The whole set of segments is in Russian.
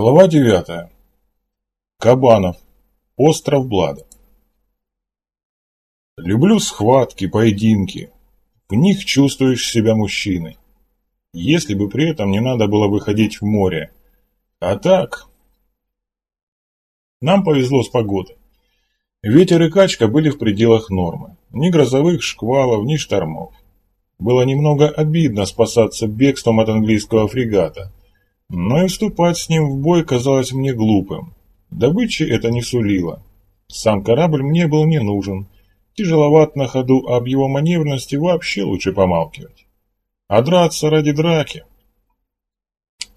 Глава 9. Кабанов. Остров Блада. Люблю схватки, поединки. В них чувствуешь себя мужчиной. Если бы при этом не надо было выходить в море. А так... Нам повезло с погодой. Ветер и качка были в пределах нормы. Ни грозовых шквалов, ни штормов. Было немного обидно спасаться бегством от английского фрегата – но и вступать с ним в бой казалось мне глупым. Добычи это не сулило. Сам корабль мне был не нужен. Тяжеловат на ходу, а об его маневренности вообще лучше помалкивать. А драться ради драки...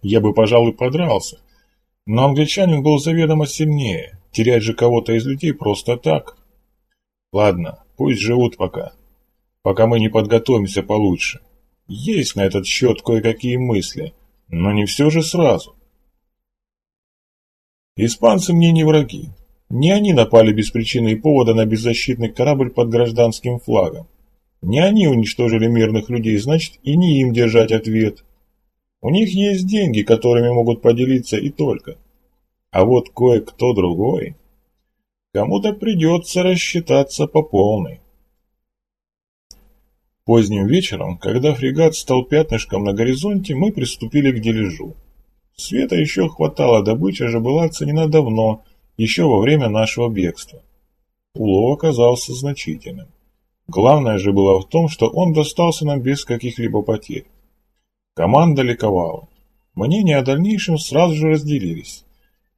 Я бы, пожалуй, подрался. Но англичанин был заведомо сильнее. Терять же кого-то из людей просто так. Ладно, пусть живут пока. Пока мы не подготовимся получше. Есть на этот счет кое-какие мысли. Но не все же сразу. Испанцы мне не враги. Не они напали без причины и повода на беззащитный корабль под гражданским флагом. Не они уничтожили мирных людей, значит и не им держать ответ. У них есть деньги, которыми могут поделиться и только. А вот кое-кто другой... Кому-то придется рассчитаться по полной. Поздним вечером, когда фрегат стал пятнышком на горизонте, мы приступили к дележу. Света еще хватало, добыча же была оценена давно, еще во время нашего бегства. Улов оказался значительным. Главное же было в том, что он достался нам без каких-либо потерь. Команда ликовала. Мнения о дальнейшем сразу же разделились.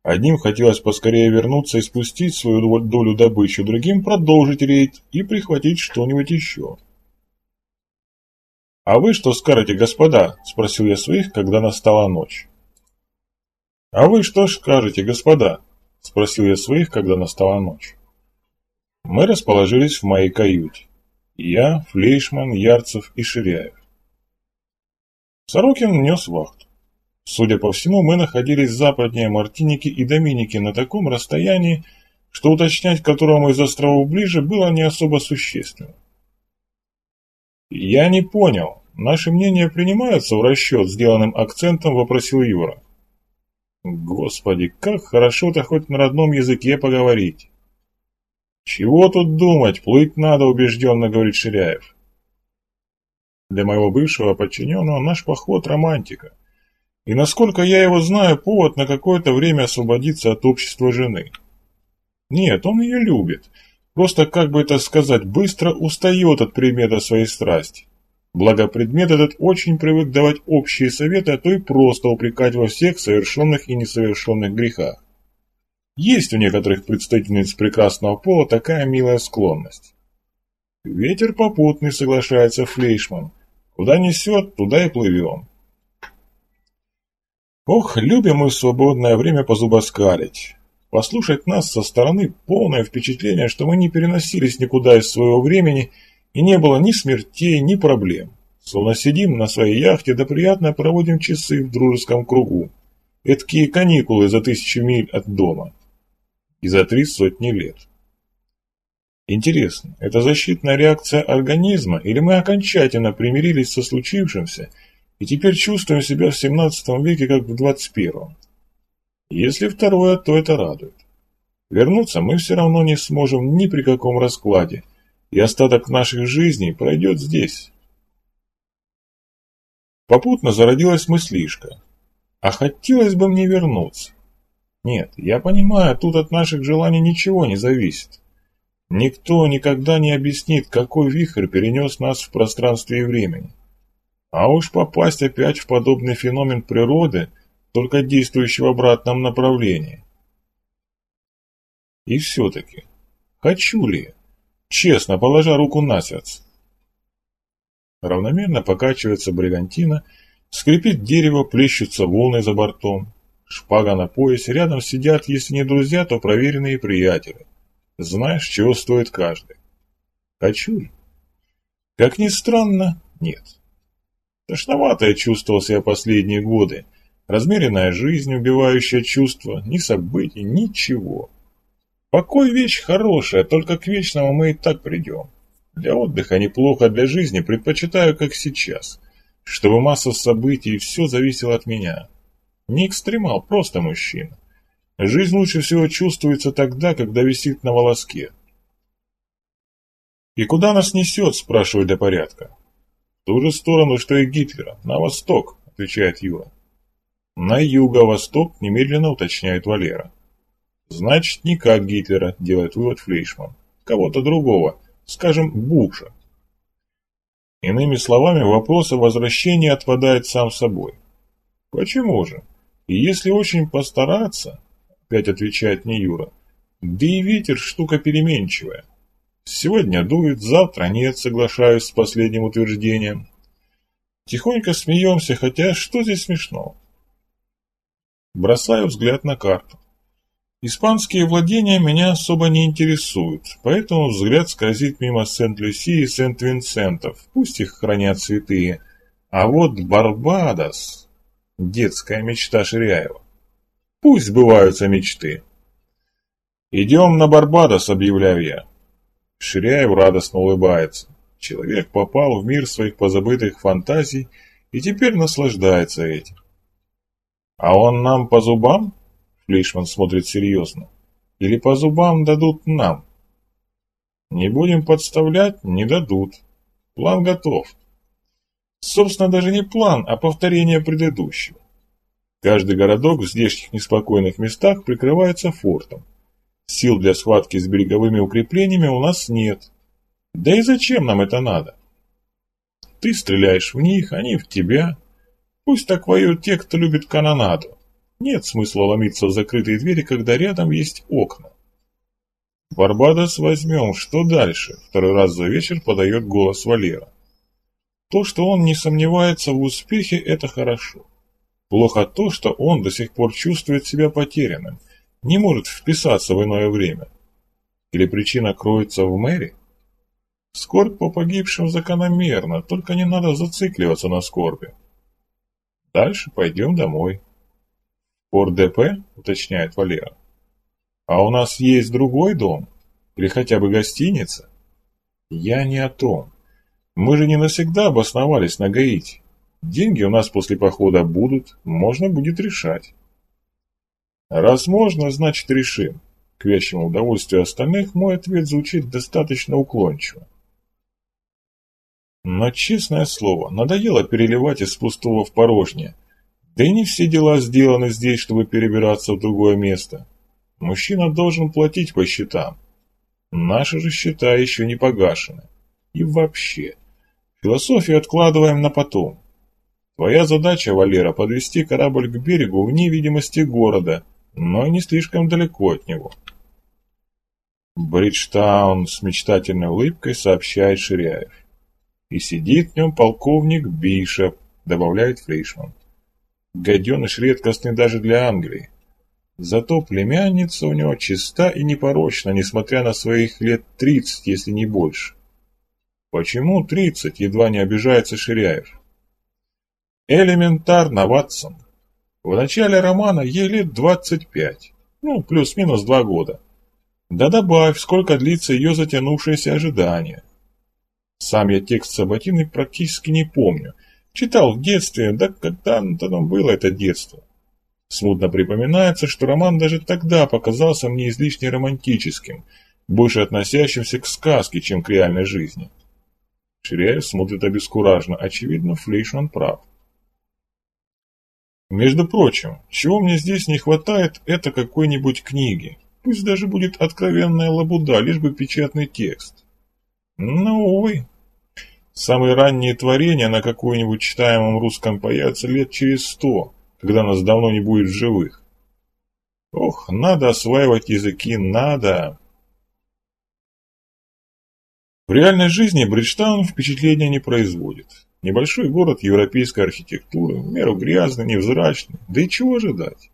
Одним хотелось поскорее вернуться и спустить свою долю добычи, другим продолжить рейд и прихватить что-нибудь еще. «А вы что скажете, господа?» – спросил я своих, когда настала ночь. «А вы что скажете, господа?» – спросил я своих, когда настала ночь. Мы расположились в моей каюте. Я, Флейшман, Ярцев и Ширяев. Сорокин нес вахту. Судя по всему, мы находились западнее Мартиники и Доминики на таком расстоянии, что уточнять, которому из островов ближе, было не особо существенно. «Я не понял. Наши мнения принимаются в расчет?» Сделанным акцентом вопросил Юра. «Господи, как хорошо-то хоть на родном языке поговорить!» «Чего тут думать? Плыть надо», — убежденно говорит Ширяев. Для моего бывшего подчиненного наш поход — романтика. И насколько я его знаю, повод на какое-то время освободиться от общества жены. Нет, он ее любит, Просто, как бы это сказать, быстро устает от предмета своей страсти. Благо предмет этот очень привык давать общие советы, а то и просто упрекать во всех совершенных и несовершенных грехах. Есть у некоторых представительниц прекрасного пола такая милая склонность. Ветер попутный, соглашается Флейшман. Куда несет, туда и плывем. Ох, любим мы свободное время позубоскалить. Послушать нас со стороны полное впечатление, что мы не переносились никуда из своего времени и не было ни смертей, ни проблем. Словно сидим на своей яхте, да приятно проводим часы в дружеском кругу. Эдакие каникулы за тысячу миль от дома. И за три сотни лет. Интересно, это защитная реакция организма, или мы окончательно примирились со случившимся и теперь чувствуем себя в 17 веке, как в 21? Если второе, то это радует. Вернуться мы все равно не сможем ни при каком раскладе, и остаток наших жизней пройдет здесь. Попутно зародилась мыслишка. А хотелось бы мне вернуться. Нет, я понимаю, тут от наших желаний ничего не зависит. Никто никогда не объяснит, какой вихрь перенес нас в пространстве и времени. А уж попасть опять в подобный феномен природы – только действующий в обратном направлении. И все-таки, хочу ли, честно положа руку на сердце? Равномерно покачивается бригантина, скрипит дерево, плещутся волны за бортом. Шпага на поясе, рядом сидят, если не друзья, то проверенные приятели. Знаешь, чего стоит каждый. Хочу ли? Как ни странно, нет. Тошновато я чувствовал себя последние годы, Размеренная жизнь, убивающая чувства, ни событий, ничего. Покой вещь хорошая, только к вечному мы и так придем. Для отдыха неплохо, для жизни предпочитаю, как сейчас, чтобы масса событий все зависело от меня. Не экстремал, просто мужчина. Жизнь лучше всего чувствуется тогда, когда висит на волоске. «И куда нас несет?» – спрашивает для порядка. «В ту же сторону, что и Гитлера, на восток», – отвечает Юра. «На юго-восток», – немедленно уточняет Валера. «Значит, не как Гитлера», – делает вывод Флейшман. «Кого-то другого, скажем, Буша». Иными словами, вопрос о возвращении отпадает сам собой. Почему же? И если очень постараться, опять отвечает мне Юра, да и ветер штука переменчивая. Сегодня дует, завтра нет, соглашаюсь с последним утверждением. Тихонько смеемся, хотя что здесь смешно? Бросаю взгляд на карту. Испанские владения меня особо не интересуют, поэтому взгляд скользит мимо Сент-Люси и Сент-Винсентов, пусть их хранят святые. А вот Барбадос – детская мечта Ширяева. Пусть сбываются мечты. «Идем на Барбадос», – объявляю я. Ширяев радостно улыбается. Человек попал в мир своих позабытых фантазий и теперь наслаждается этим. «А он нам по зубам?» Флейшман смотрит серьезно. Или по зубам дадут нам? Не будем подставлять, не дадут. План готов. Собственно, даже не план, а повторение предыдущего. Каждый городок в здешних неспокойных местах прикрывается фортом. Сил для схватки с береговыми укреплениями у нас нет. Да и зачем нам это надо? Ты стреляешь в них, они в тебя. Пусть так воюют те, кто любит канонаду. Нет смысла ломиться в закрытые двери, когда рядом есть окна. Барбадос возьмем, что дальше? Второй раз за вечер подает голос Валера. То, что он не сомневается в успехе, это хорошо. Плохо то, что он до сих пор чувствует себя потерянным, не может вписаться в иное время. Или причина кроется в мэре? Скорбь по погибшим закономерна, только не надо зацикливаться на скорби. Дальше пойдем домой. ОРДП, уточняет Валера. А у нас есть другой дом? Или хотя бы гостиница? Я не о том. Мы же не навсегда обосновались на Гаити. Деньги у нас после похода будут, можно будет решать. Раз можно, значит решим. К вящему удовольствию остальных мой ответ звучит достаточно уклончиво. Но, честное слово, надоело переливать из пустого в порожнее, да и не все дела сделаны здесь, чтобы перебираться в другое место. Мужчина должен платить по счетам. Наши же счета еще не погашены. И вообще, философию откладываем на потом. Твоя задача, Валера, подвести корабль к берегу вне видимости города, но не слишком далеко от него. Бриджтаун с мечтательной улыбкой сообщает Ширяев. И сидит в нем полковник Бишоп, добавляет Фрейшман. Гаденыш редкостный даже для Англии. Зато племянница у него чиста и непорочна, несмотря на своих лет тридцать, если не больше. Почему тридцать, едва не обижается Ширяев? Элементарно, Ватсон. В начале романа ей лет двадцать пять, ну, плюс-минус два года. Да добавь, сколько длится ее затянувшееся ожидание. Сам я текст Саботины практически не помню, Читал в детстве, да когда-то там было это детство. Смутно припоминается, что роман даже тогда показался мне излишне романтическим, больше относящимся к сказке, чем к реальной жизни. Ширяев смотрит обескураженно. Очевидно, Флейшман прав. Между прочим, чего мне здесь не хватает, это какой-нибудь книги. Пусть даже будет откровенная лабуда, лишь бы печатный текст. Но, увы, Самые ранние творения на какой-нибудь читаемом русском появятся лет через сто, когда нас давно не будет в живых. Ох, надо осваивать языки, надо. В реальной жизни Бриджтаун впечатления не производит. Небольшой город европейской архитектуры, в меру грязный, невзрачный, да и чего ожидать?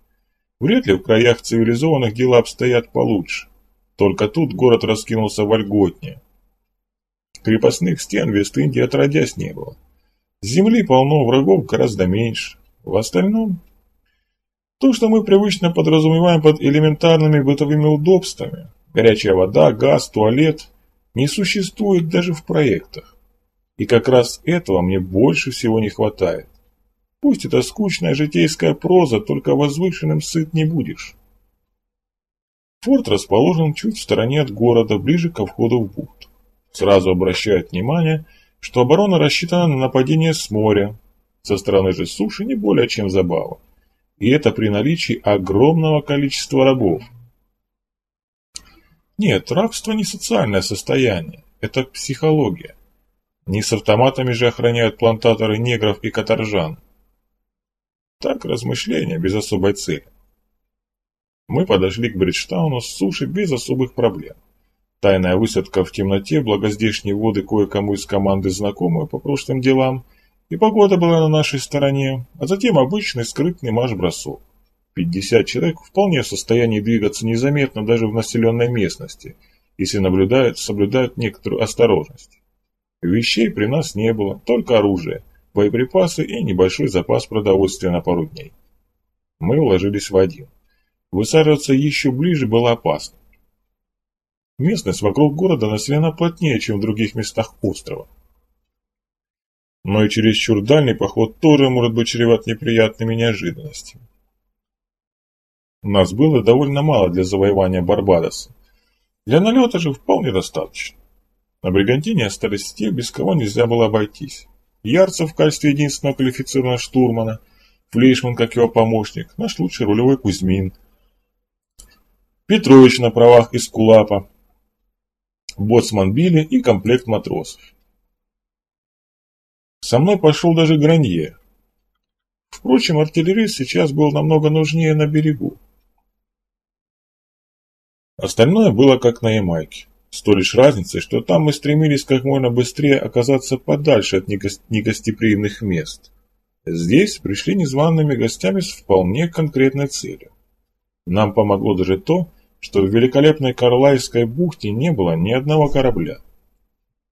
Вряд ли в краях цивилизованных дела обстоят получше. Только тут город раскинулся вольготнее. Крепостных стен Вест-Индии отродясь не было. Земли полно, врагов гораздо меньше. В остальном... То, что мы привычно подразумеваем под элементарными бытовыми удобствами, горячая вода, газ, туалет, не существует даже в проектах. И как раз этого мне больше всего не хватает. Пусть это скучная житейская проза, только возвышенным сыт не будешь. Форт расположен чуть в стороне от города, ближе ко входу в бухту. Сразу обращают внимание, что оборона рассчитана на нападение с моря, со стороны же суши не более чем забава. И это при наличии огромного количества рабов. Нет, рабство не социальное состояние, это психология. Не с автоматами же охраняют плантаторы негров и каторжан. Так размышления без особой цели. Мы подошли к Бриджтауну с суши без особых проблем. Тайная высадка в темноте, благоздешние воды кое-кому из команды знакомые по прошлым делам, и погода была на нашей стороне, а затем обычный скрытный марш-бросок. 50 человек вполне в состоянии двигаться незаметно даже в населенной местности, если наблюдают, соблюдают некоторую осторожность. Вещей при нас не было, только оружие, боеприпасы и небольшой запас продовольствия на пару дней. Мы уложились в один. Высаживаться еще ближе было опасно. Местность вокруг города населена плотнее, чем в других местах острова. Но и чересчур дальний поход тоже может быть чреват неприятными неожиданностями. Нас было довольно мало для завоевания Барбадоса. Для налета же вполне достаточно. На Бригантине остались те, без кого нельзя было обойтись. Ярцев в качестве единственного квалифицированного штурмана, Флейшман как его помощник, наш лучший рулевой Кузьмин – Петрович на правах из Кулапа, боцман Билли и комплект матросов. Со мной пошел даже Гранье. Впрочем, артиллерист сейчас был намного нужнее на берегу. Остальное было как на Ямайке. С той лишь разницей, что там мы стремились как можно быстрее оказаться подальше от негостеприимных мест. Здесь пришли незваными гостями с вполне конкретной целью. Нам помогло даже то, что в великолепной Карлайской бухте не было ни одного корабля.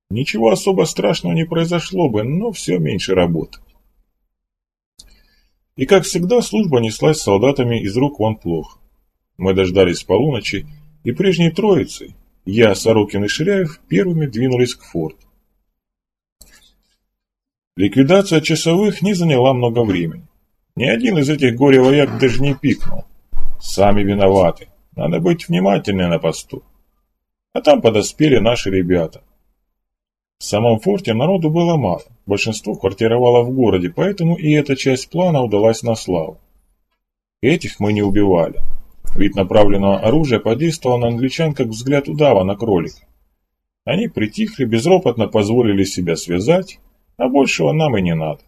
Ничего особо страшного не произошло бы, но все меньше работы. И как всегда, служба неслась солдатами из рук вон плохо. Мы дождались полуночи, и прежней троицей, я, Сорокин и Ширяев, первыми двинулись к форту. Ликвидация часовых не заняла много времени. Ни один из этих горе-вояк даже не пикнул. Сами виноваты. Надо быть внимательнее на посту. А там подоспели наши ребята. В самом форте народу было мало, большинство квартировало в городе, поэтому и эта часть плана удалась на славу. Этих мы не убивали. Вид направленного оружия подействовал на англичан как взгляд удава на кролика. Они притихли, безропотно позволили себя связать, а большего нам и не надо.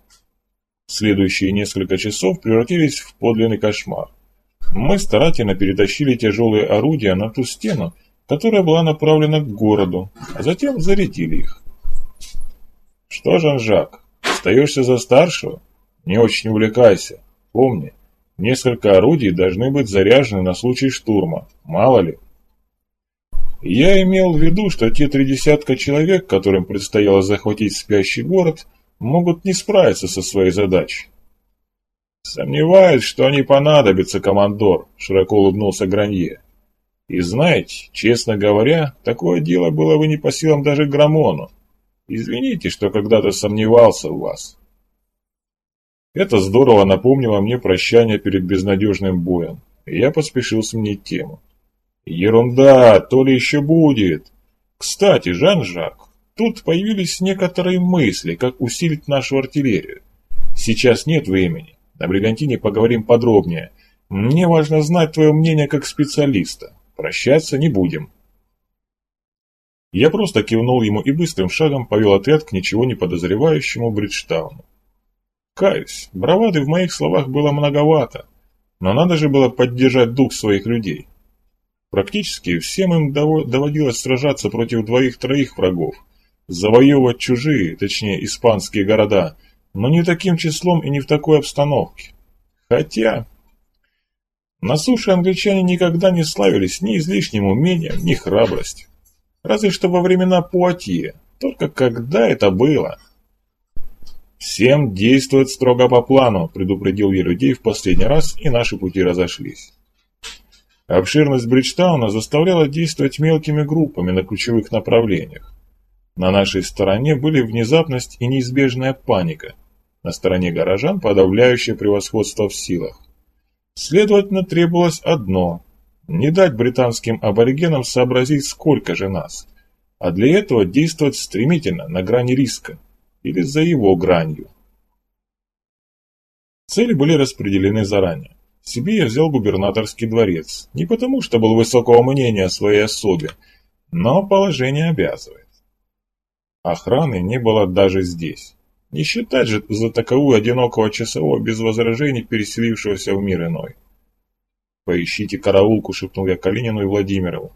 Следующие несколько часов превратились в подлинный кошмар. Мы старательно перетащили тяжелые орудия на ту стену, которая была направлена к городу, а затем зарядили их. Что, Жан-Жак, остаешься за старшего? Не очень увлекайся. Помни, несколько орудий должны быть заряжены на случай штурма, мало ли. Я имел в виду, что те три десятка человек, которым предстояло захватить спящий город, могут не справиться со своей задачей. «Сомневаюсь, что они понадобятся, командор», — широко улыбнулся Гранье. «И знаете, честно говоря, такое дело было бы не по силам даже Грамону. Извините, что когда-то сомневался в вас». Это здорово напомнило мне прощание перед безнадежным боем, и я поспешил сменить тему. «Ерунда, то ли еще будет. Кстати, Жан-Жак, тут появились некоторые мысли, как усилить нашу артиллерию. Сейчас нет времени. На Бригантине поговорим подробнее. Мне важно знать твое мнение как специалиста. Прощаться не будем. Я просто кивнул ему и быстрым шагом повел отряд к ничего не подозревающему Бриджтауну. Каюсь, бравады в моих словах было многовато, но надо же было поддержать дух своих людей. Практически всем им доводилось сражаться против двоих-троих врагов, завоевывать чужие, точнее испанские города – но не таким числом и не в такой обстановке. Хотя... На суше англичане никогда не славились ни излишним умением, ни храбростью. Разве что во времена Пуатье. Только когда это было? «Всем действовать строго по плану», – предупредил я людей в последний раз, и наши пути разошлись. Обширность Бриджтауна заставляла действовать мелкими группами на ключевых направлениях. На нашей стороне были внезапность и неизбежная паника. На стороне горожан подавляющее превосходство в силах. Следовательно, требовалось одно – не дать британским аборигенам сообразить, сколько же нас, а для этого действовать стремительно, на грани риска, или за его гранью. Цели были распределены заранее. Себе я взял губернаторский дворец, не потому что был высокого мнения о своей особе, но положение обязывает. Охраны не было даже здесь. Не считать же за таковую одинокого часового без возражений, переселившегося в мир иной. «Поищите караулку», — шепнул я Калинину и Владимирову.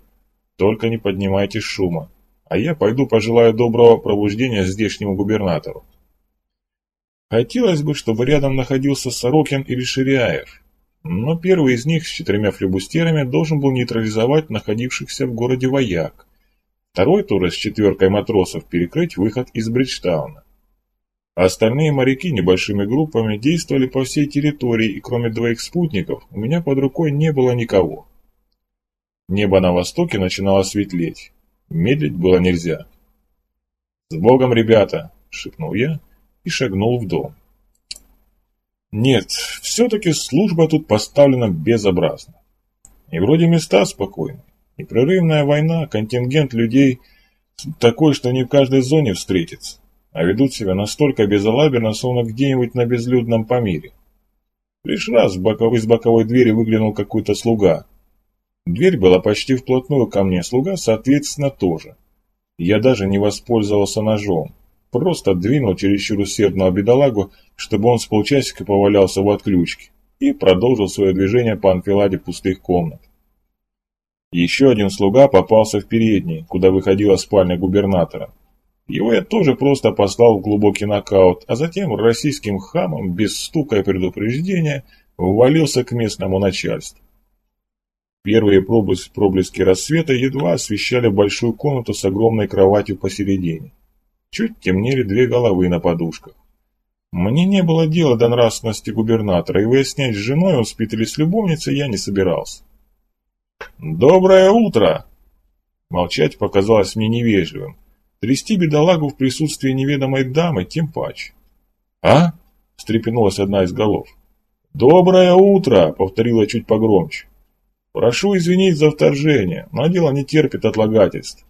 «Только не поднимайте шума, а я пойду пожелаю доброго пробуждения здешнему губернатору». Хотелось бы, чтобы рядом находился Сорокин или Ширяев, но первый из них с четырьмя флебустерами должен был нейтрализовать находившихся в городе вояк, второй тоже с четверкой матросов перекрыть выход из Бриджтауна. Остальные моряки небольшими группами действовали по всей территории, и кроме двоих спутников у меня под рукой не было никого. Небо на востоке начинало светлеть. Медлить было нельзя. «С Богом, ребята!» — шепнул я и шагнул в дом. Нет, все-таки служба тут поставлена безобразно. И вроде места спокойные. Непрерывная война, контингент людей такой, что не в каждой зоне встретится а ведут себя настолько безалаберно, словно где-нибудь на безлюдном Памире. Лишь раз из боковой двери выглянул какой-то слуга. Дверь была почти вплотную ко мне, слуга, соответственно, тоже. Я даже не воспользовался ножом, просто двинул чересчур усердного бедолагу, чтобы он с полчасика повалялся в отключке, и продолжил свое движение по анфиладе пустых комнат. Еще один слуга попался в передней, куда выходила спальня губернатора. Его я тоже просто послал в глубокий нокаут, а затем российским хамом, без стука и предупреждения, ввалился к местному начальству. Первые проблески рассвета едва освещали большую комнату с огромной кроватью посередине. Чуть темнели две головы на подушках. Мне не было дела до нравственности губернатора, и выяснять с женой, он спит или с любовницей, я не собирался. «Доброе утро!» Молчать показалось мне невежливым. Трясти бедолагу в присутствии неведомой дамы тем паче. «А?» – встрепенулась одна из голов. «Доброе утро!» – повторила чуть погромче. «Прошу извинить за вторжение, но дело не терпит отлагательств».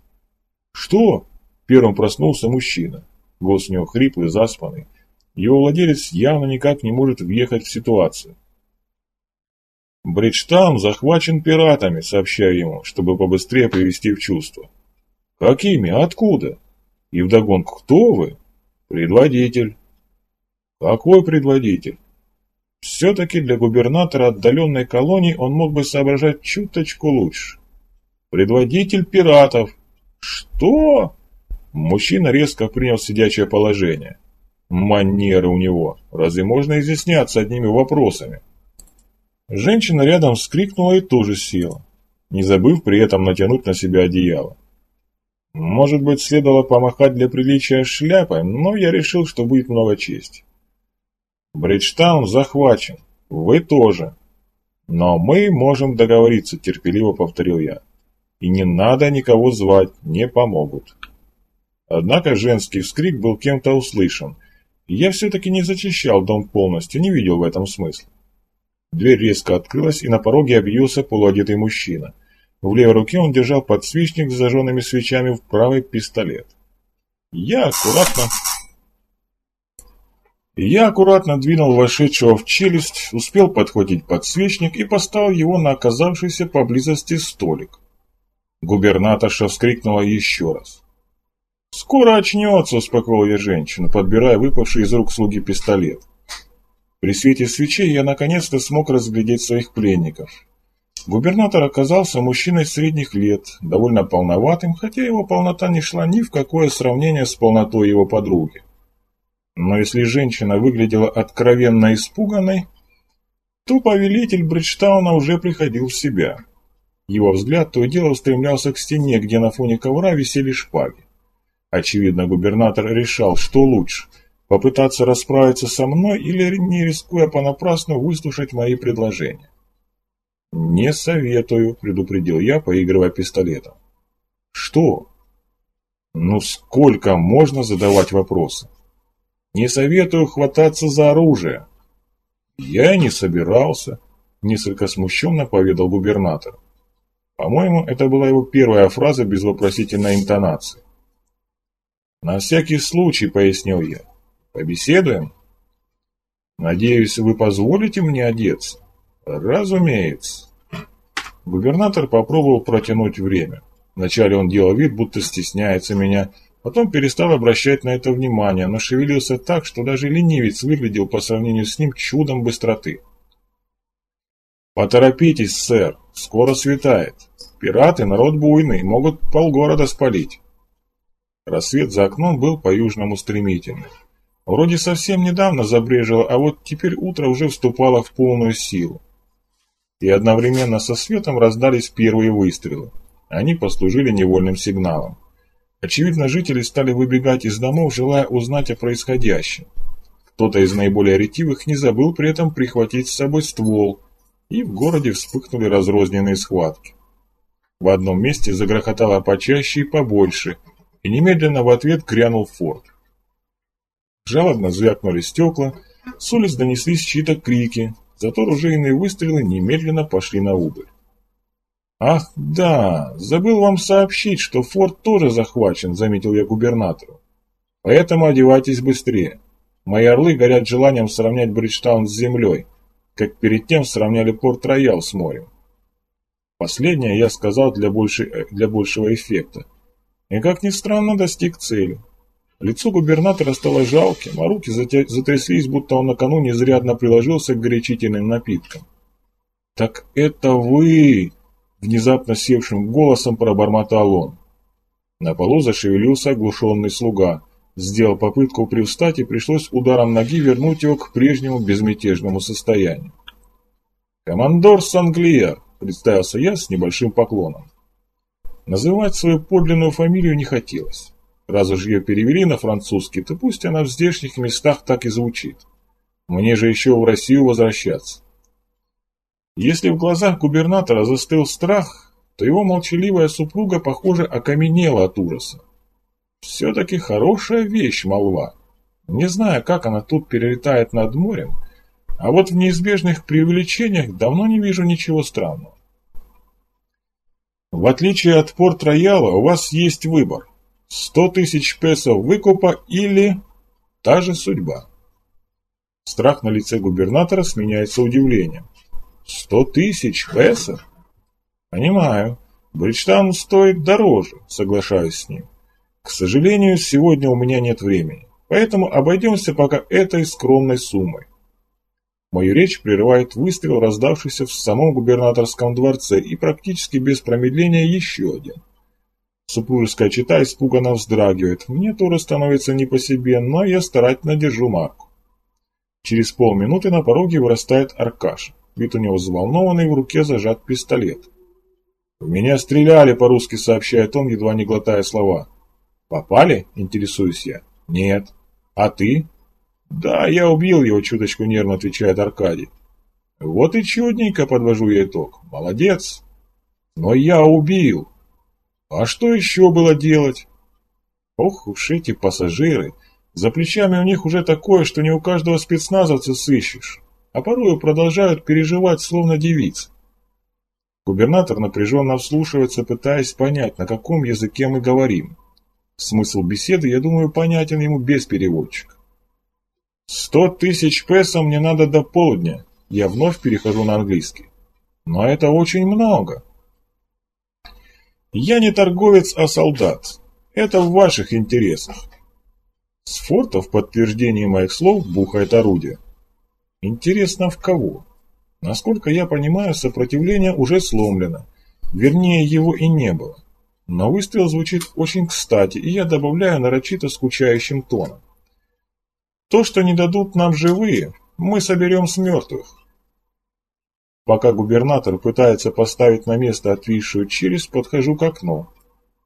«Что?» – первым проснулся мужчина. Голос у него хриплый, заспанный. Его владелец явно никак не может въехать в ситуацию. «Бриджтаун захвачен пиратами», — сообщаю ему, чтобы побыстрее привести в чувство. «Какими? Откуда?» И вдогонку, кто вы? Предводитель. Какой предводитель? Все-таки для губернатора отдаленной колонии он мог бы соображать чуточку лучше. Предводитель пиратов. Что? Мужчина резко принял сидячее положение. Манеры у него. Разве можно изъясняться одними вопросами? Женщина рядом вскрикнула и тоже села, не забыв при этом натянуть на себя одеяло. Может быть, следовало помахать для приличия шляпой, но я решил, что будет много чести. Бриджтаун захвачен, вы тоже. Но мы можем договориться, терпеливо повторил я. И не надо никого звать, не помогут. Однако женский вскрик был кем-то услышан, я все-таки не зачищал дом полностью, не видел в этом смысла. Дверь резко открылась, и на пороге объявился полуодетый мужчина. В левой руке он держал подсвечник с зажженными свечами, в правой пистолет. Я аккуратно... Я аккуратно двинул вошедшего в челюсть, успел подхватить подсвечник и поставил его на оказавшийся поблизости столик. Губернаторша вскрикнула еще раз. «Скоро очнется», — успокоил я женщину, подбирая выпавший из рук слуги пистолет. При свете свечей я наконец-то смог разглядеть своих пленников. Губернатор оказался мужчиной средних лет, довольно полноватым, хотя его полнота не шла ни в какое сравнение с полнотой его подруги. Но если женщина выглядела откровенно испуганной, то повелитель Бриджтауна уже приходил в себя. Его взгляд то и дело устремлялся к стене, где на фоне ковра висели шпаги. Очевидно, губернатор решал, что лучше – попытаться расправиться со мной или, не рискуя понапрасну, выслушать мои предложения. «Не советую», — предупредил я, поигрывая пистолетом. «Что?» «Ну сколько можно задавать вопросы?» Не советую хвататься за оружие. Я не собирался, несколько смущенно поведал губернатор. По-моему, это была его первая фраза без вопросительной интонации. «На всякий случай», — пояснил я. «Побеседуем?» «Надеюсь, вы позволите мне одеться?» «Разумеется». Губернатор попробовал протянуть время. Вначале он делал вид, будто стесняется меня, потом перестал обращать на это внимание, но шевелился так, что даже ленивец выглядел по сравнению с ним чудом быстроты. «Поторопитесь, сэр, скоро светает. Пираты – народ буйный, могут полгорода спалить». Рассвет за окном был по-южному стремительный. Вроде совсем недавно забрежило, а вот теперь утро уже вступало в полную силу. И одновременно со светом раздались первые выстрелы. Они послужили невольным сигналом. Очевидно, жители стали выбегать из домов, желая узнать о происходящем. Кто-то из наиболее ретивых не забыл при этом прихватить с собой ствол, и в городе вспыхнули разрозненные схватки. В одном месте загрохотало почаще и побольше, и немедленно в ответ крянул форт. Жалобно звякнули стекла, с улиц донеслись чьи-то крики, зато ружейные выстрелы немедленно пошли на убыль. «Ах, да, забыл вам сообщить, что форт тоже захвачен», — заметил я губернатору. «Поэтому одевайтесь быстрее. Мои орлы горят желанием сравнять Бриджтаун с землей, как перед тем сравняли Порт-Роял с морем. Последнее я сказал для, больше, для большего эффекта. И, как ни странно, достиг цели. Лицо губернатора стало жалким, а руки затряслись, будто он накануне изрядно приложился к горячительным напиткам. «Так это вы!» Внезапно севшим голосом пробормотал он. На полу зашевелился оглушенный слуга. Сделал попытку привстать и пришлось ударом ноги вернуть его к прежнему безмятежному состоянию. «Командор Санглия!» – представился я с небольшим поклоном. Называть свою подлинную фамилию не хотелось. Раз уж ее перевели на французский, то пусть она в здешних местах так и звучит. Мне же еще в Россию возвращаться. Если в глазах губернатора застыл страх, то его молчаливая супруга, похоже, окаменела от ужаса. Все-таки хорошая вещь молва. Не знаю, как она тут перелетает над морем, а вот в неизбежных преувеличениях давно не вижу ничего странного. В отличие от Порт-Рояла, у вас есть выбор. Сто тысяч песо выкупа или та же судьба. Страх на лице губернатора сменяется удивлением. Сто тысяч песо? Понимаю. Бриджтаун стоит дороже, соглашаюсь с ним. К сожалению, сегодня у меня нет времени, поэтому обойдемся пока этой скромной суммой. Мою речь прерывает выстрел, раздавшийся в самом губернаторском дворце, и практически без промедления еще один. Супружеская чита испуганно вздрагивает. Мне тоже становится не по себе, но я старательно держу марку. Через полминуты на пороге вырастает Аркаша. Вид у него взволнованный, в руке зажат пистолет. «В меня стреляли», — по-русски сообщает он, едва не глотая слова. «Попали?» — интересуюсь я. «Нет». «А ты?» «Да, я убил его», — чуточку нервно отвечает Аркадий. «Вот и чудненько», — подвожу я итог. «Молодец». «Но я убил». «А что еще было делать?» Ох уж эти пассажиры. За плечами у них уже такое, что не у каждого спецназовца сыщешь а порою продолжают переживать, словно девицы. Губернатор напряженно вслушивается, пытаясь понять, на каком языке мы говорим. Смысл беседы, я думаю, понятен ему без переводчика. «Сто тысяч песо мне надо до полдня», я вновь перехожу на английский. «Но это очень много». «Я не торговец, а солдат. Это в ваших интересах». С форта в подтверждении моих слов бухает орудие. Интересно, в кого? Насколько я понимаю, сопротивление уже сломлено. Вернее, его и не было. Но выстрел звучит очень кстати, и я добавляю нарочито скучающим тоном. То, что не дадут нам живые, мы соберем с мертвых. Пока губернатор пытается поставить на место отвисшую челюсть, подхожу к окну.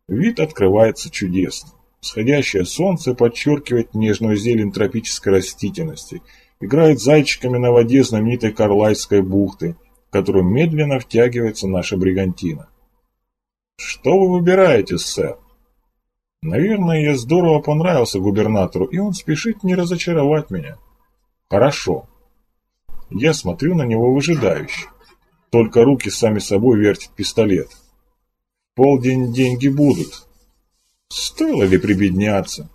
Вид открывается чудесно. Сходящее солнце подчеркивает нежную зелень тропической растительности – играет зайчиками на воде знаменитой Карлайской бухты, в которую медленно втягивается наша бригантина. Что вы выбираете, сэр? Наверное, я здорово понравился губернатору, и он спешит не разочаровать меня. Хорошо. Я смотрю на него выжидающе. Только руки сами собой вертит пистолет. полдень деньги будут. Стоило ли прибедняться?